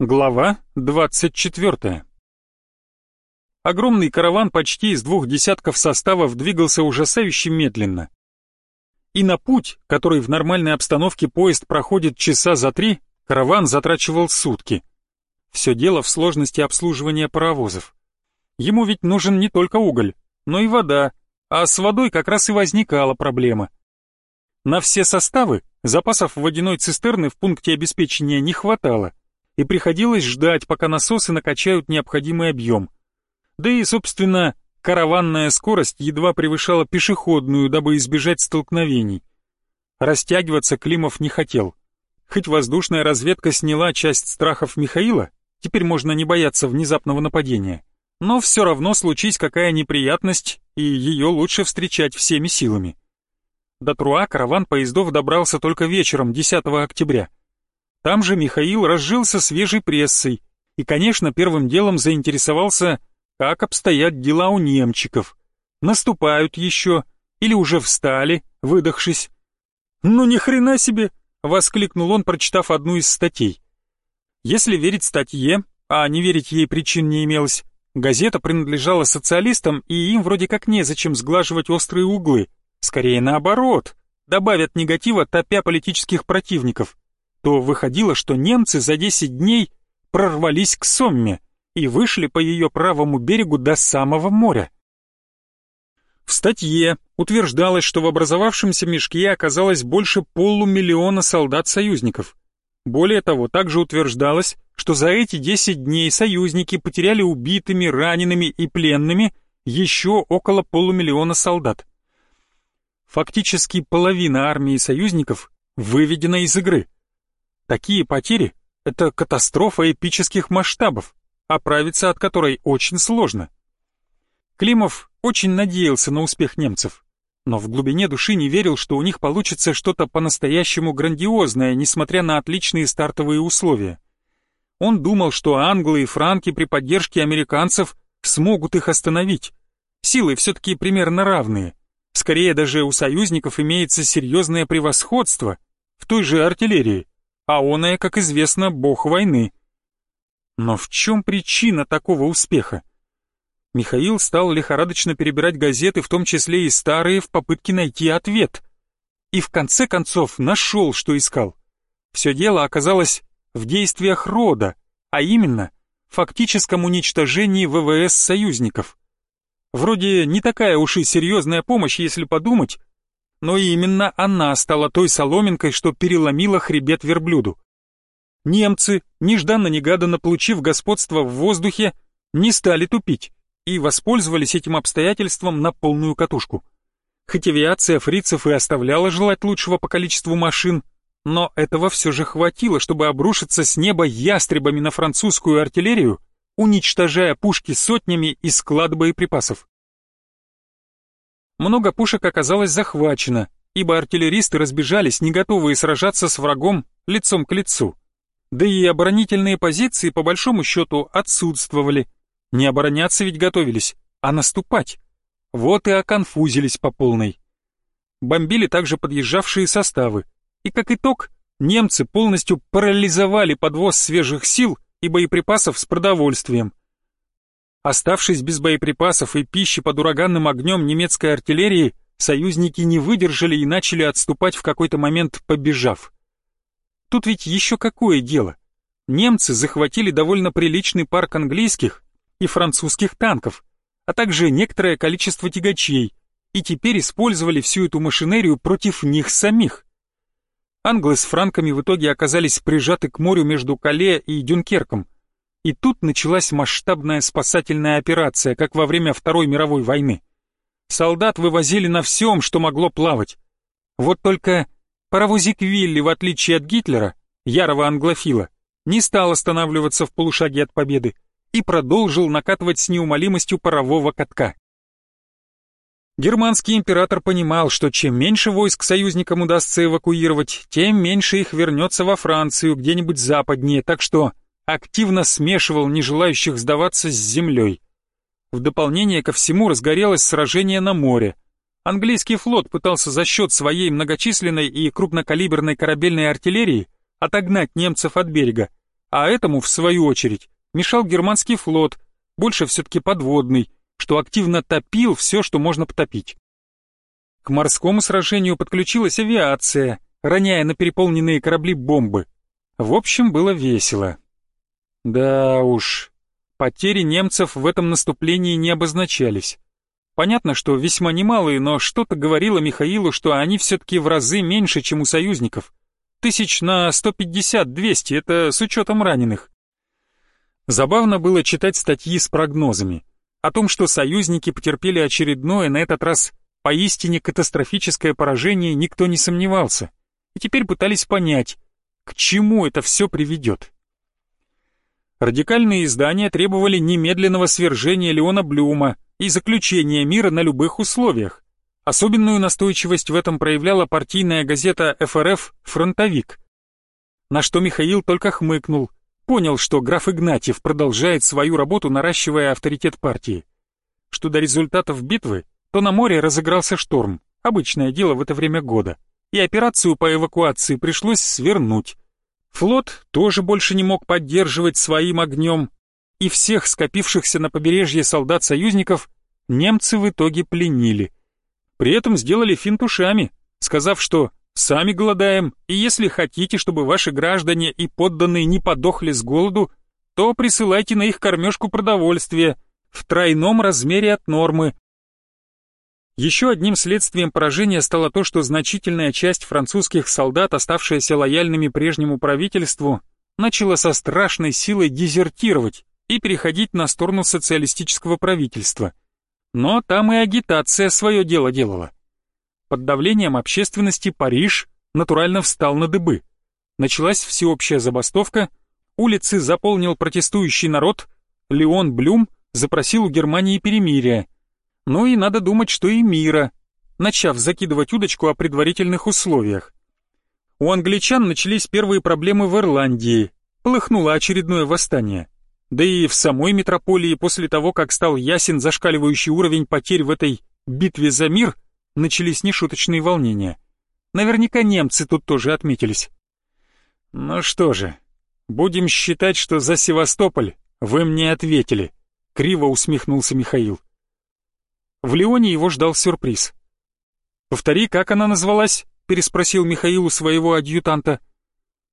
Глава 24. Огромный караван почти из двух десятков составов двигался ужасающе медленно. И на путь, который в нормальной обстановке поезд проходит часа за три, караван затрачивал сутки. Все дело в сложности обслуживания паровозов. Ему ведь нужен не только уголь, но и вода, а с водой как раз и возникала проблема. На все составы запасов водяной цистерны в пункте обеспечения не хватало, и приходилось ждать, пока насосы накачают необходимый объем. Да и, собственно, караванная скорость едва превышала пешеходную, дабы избежать столкновений. Растягиваться Климов не хотел. Хоть воздушная разведка сняла часть страхов Михаила, теперь можно не бояться внезапного нападения. Но все равно случись какая неприятность, и ее лучше встречать всеми силами. До Труа караван поездов добрался только вечером 10 октября. Там же Михаил разжился свежей прессой и, конечно, первым делом заинтересовался, как обстоят дела у немчиков. Наступают еще или уже встали, выдохшись. «Ну ни хрена себе!» — воскликнул он, прочитав одну из статей. Если верить статье, а не верить ей причин не имелось, газета принадлежала социалистам, и им вроде как незачем сглаживать острые углы. Скорее наоборот, добавят негатива, топя политических противников то выходило, что немцы за 10 дней прорвались к Сомме и вышли по ее правому берегу до самого моря. В статье утверждалось, что в образовавшемся мешке оказалось больше полумиллиона солдат-союзников. Более того, также утверждалось, что за эти 10 дней союзники потеряли убитыми, ранеными и пленными еще около полумиллиона солдат. Фактически половина армии союзников выведена из игры – Такие потери — это катастрофа эпических масштабов, оправиться от которой очень сложно. Климов очень надеялся на успех немцев, но в глубине души не верил, что у них получится что-то по-настоящему грандиозное, несмотря на отличные стартовые условия. Он думал, что англы и франки при поддержке американцев смогут их остановить. Силы все-таки примерно равные. Скорее даже у союзников имеется серьезное превосходство в той же артиллерии а оное, как известно, бог войны. Но в чем причина такого успеха? Михаил стал лихорадочно перебирать газеты, в том числе и старые, в попытке найти ответ. И в конце концов нашел, что искал. Все дело оказалось в действиях рода, а именно фактическом уничтожении ВВС союзников. Вроде не такая уж и серьезная помощь, если подумать, но именно она стала той соломинкой, что переломила хребет верблюду. Немцы, нежданно-негаданно получив господство в воздухе, не стали тупить и воспользовались этим обстоятельством на полную катушку. Хоть авиация фрицев и оставляла желать лучшего по количеству машин, но этого все же хватило, чтобы обрушиться с неба ястребами на французскую артиллерию, уничтожая пушки сотнями и склад боеприпасов. Много пушек оказалось захвачено, ибо артиллеристы разбежались, не готовые сражаться с врагом лицом к лицу. Да и оборонительные позиции, по большому счету, отсутствовали. Не обороняться ведь готовились, а наступать. Вот и оконфузились по полной. Бомбили также подъезжавшие составы. И как итог, немцы полностью парализовали подвоз свежих сил и боеприпасов с продовольствием. Оставшись без боеприпасов и пищи под ураганным огнем немецкой артиллерии, союзники не выдержали и начали отступать в какой-то момент, побежав. Тут ведь еще какое дело? Немцы захватили довольно приличный парк английских и французских танков, а также некоторое количество тягачей, и теперь использовали всю эту машинерию против них самих. Англы с франками в итоге оказались прижаты к морю между Кале и Дюнкерком – и тут началась масштабная спасательная операция, как во время Второй мировой войны. Солдат вывозили на всем, что могло плавать. Вот только паровозик Вилли, в отличие от Гитлера, ярого англофила, не стал останавливаться в полушаге от победы и продолжил накатывать с неумолимостью парового катка. Германский император понимал, что чем меньше войск союзникам удастся эвакуировать, тем меньше их вернется во Францию, где-нибудь западнее, так что активно смешивал нежелающих сдаваться с землей. В дополнение ко всему разгорелось сражение на море. Английский флот пытался за счет своей многочисленной и крупнокалиберной корабельной артиллерии отогнать немцев от берега, а этому, в свою очередь, мешал германский флот, больше все-таки подводный, что активно топил все, что можно потопить. К морскому сражению подключилась авиация, роняя на переполненные корабли бомбы. В общем, было весело. Да уж, потери немцев в этом наступлении не обозначались. Понятно, что весьма немалые, но что-то говорило Михаилу, что они все-таки в разы меньше, чем у союзников. Тысяч на 150-200, это с учетом раненых. Забавно было читать статьи с прогнозами. О том, что союзники потерпели очередное, на этот раз поистине катастрофическое поражение, никто не сомневался. И теперь пытались понять, к чему это все приведет. Радикальные издания требовали немедленного свержения Леона Блюма и заключения мира на любых условиях. Особенную настойчивость в этом проявляла партийная газета ФРФ «Фронтовик». На что Михаил только хмыкнул, понял, что граф Игнатьев продолжает свою работу, наращивая авторитет партии. Что до результатов битвы, то на море разыгрался шторм, обычное дело в это время года, и операцию по эвакуации пришлось свернуть. Флот тоже больше не мог поддерживать своим огнем, и всех скопившихся на побережье солдат союзников немцы в итоге пленили – при этом сделали финт ушами, сказав, что «сами голодаем, и если хотите, чтобы ваши граждане и подданные не подохли с голоду, то присылайте на их кормежку продовольствие в тройном размере от нормы». Еще одним следствием поражения стало то, что значительная часть французских солдат, оставшаяся лояльными прежнему правительству, начала со страшной силой дезертировать и переходить на сторону социалистического правительства – но там и агитация свое дело делала. Под давлением общественности Париж натурально встал на дыбы. Началась всеобщая забастовка, улицы заполнил протестующий народ, Леон Блюм запросил у Германии перемирия. Ну и надо думать, что и мира, начав закидывать удочку о предварительных условиях. У англичан начались первые проблемы в Ирландии, полыхнуло очередное восстание. Да и в самой метрополии после того, как стал ясен зашкаливающий уровень потерь в этой «битве за мир», начались нешуточные волнения. Наверняка немцы тут тоже отметились. «Ну что же, будем считать, что за Севастополь вы мне ответили», — криво усмехнулся Михаил. В Лионе его ждал сюрприз. «Повтори, как она назвалась?» — переспросил Михаил у своего адъютанта.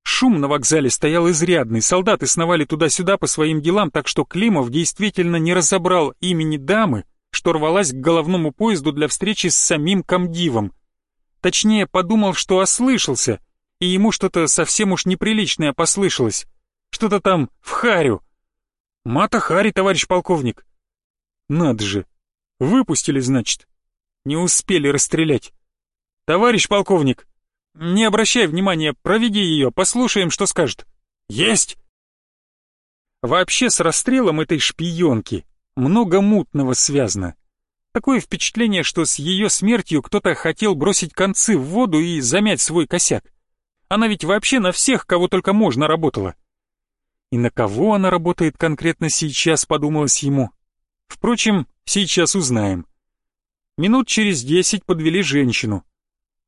Шум на вокзале стоял изрядный, солдаты сновали туда-сюда по своим делам, так что Климов действительно не разобрал имени дамы, что рвалась к головному поезду для встречи с самим комдивом. Точнее, подумал, что ослышался, и ему что-то совсем уж неприличное послышалось. Что-то там в харю. Мата Хари, товарищ полковник. Надо же. Выпустили, значит. Не успели расстрелять. Товарищ полковник, «Не обращай внимания, проведи ее, послушаем, что скажет». «Есть!» Вообще с расстрелом этой шпионки много мутного связано. Такое впечатление, что с ее смертью кто-то хотел бросить концы в воду и замять свой косяк. Она ведь вообще на всех, кого только можно, работала. И на кого она работает конкретно сейчас, подумалось ему. Впрочем, сейчас узнаем. Минут через десять подвели женщину.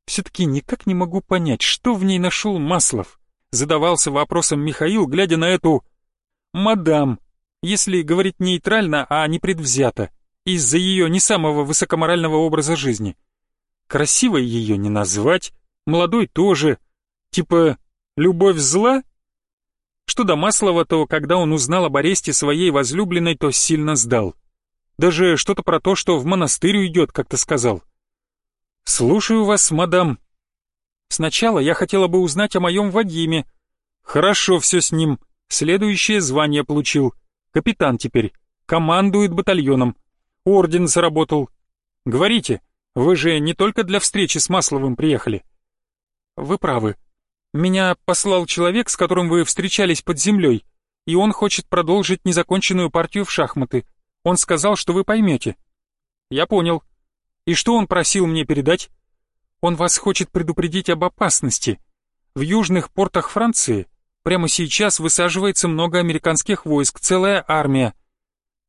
Все-таки никак не могу понять, что в ней нашел Маслов. Задавался вопросом Михаил, глядя на эту... «Мадам», если говорить нейтрально, а не предвзято, из-за ее не самого высокоморального образа жизни. Красивой ее не назвать, молодой тоже. Типа, любовь зла? Что до Маслова, то когда он узнал об аресте своей возлюбленной, то сильно сдал. Даже что-то про то, что в монастырь уйдет, как-то сказал. «Слушаю вас, мадам. Сначала я хотела бы узнать о моем Вадиме. Хорошо все с ним. Следующее звание получил. Капитан теперь. Командует батальоном. Орден заработал. Говорите, вы же не только для встречи с Масловым приехали?» «Вы правы. Меня послал человек, с которым вы встречались под землей, и он хочет продолжить незаконченную партию в шахматы. Он сказал, что вы поймете». «Я понял. И что он просил мне передать? Он вас хочет предупредить об опасности. В южных портах Франции прямо сейчас высаживается много американских войск, целая армия.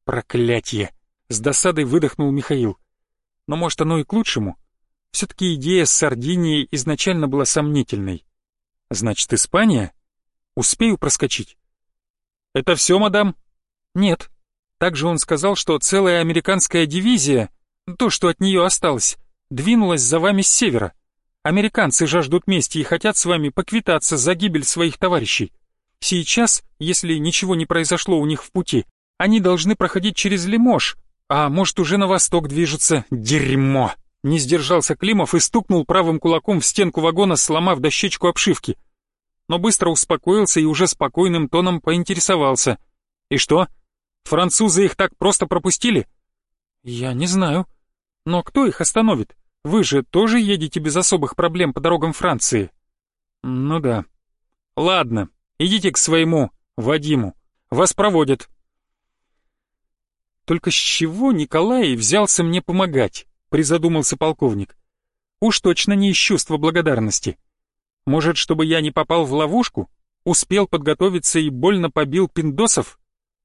Проклятье! С досадой выдохнул Михаил. Но может оно и к лучшему. Все-таки идея с Сардинией изначально была сомнительной. Значит, Испания? Успею проскочить? Это все, мадам? Нет. Также он сказал, что целая американская дивизия, то, что от нее осталось, двинулась за вами с севера. Американцы жаждут мести и хотят с вами поквитаться за гибель своих товарищей. Сейчас, если ничего не произошло у них в пути, они должны проходить через Лимож, а может уже на восток движутся. Дерьмо! Не сдержался Климов и стукнул правым кулаком в стенку вагона, сломав дощечку обшивки. Но быстро успокоился и уже спокойным тоном поинтересовался. «И что? Французы их так просто пропустили?» «Я не знаю. Но кто их остановит? Вы же тоже едете без особых проблем по дорогам Франции?» «Ну да. Ладно, идите к своему, Вадиму. Вас проводят». Только с чего Николай взялся мне помогать? призадумался полковник. Уж точно не из чувства благодарности. Может, чтобы я не попал в ловушку? Успел подготовиться и больно побил пиндосов?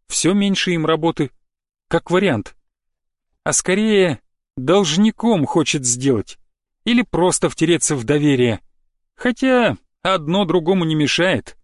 Все меньше им работы. Как вариант. А скорее, должником хочет сделать. Или просто втереться в доверие. Хотя одно другому не мешает.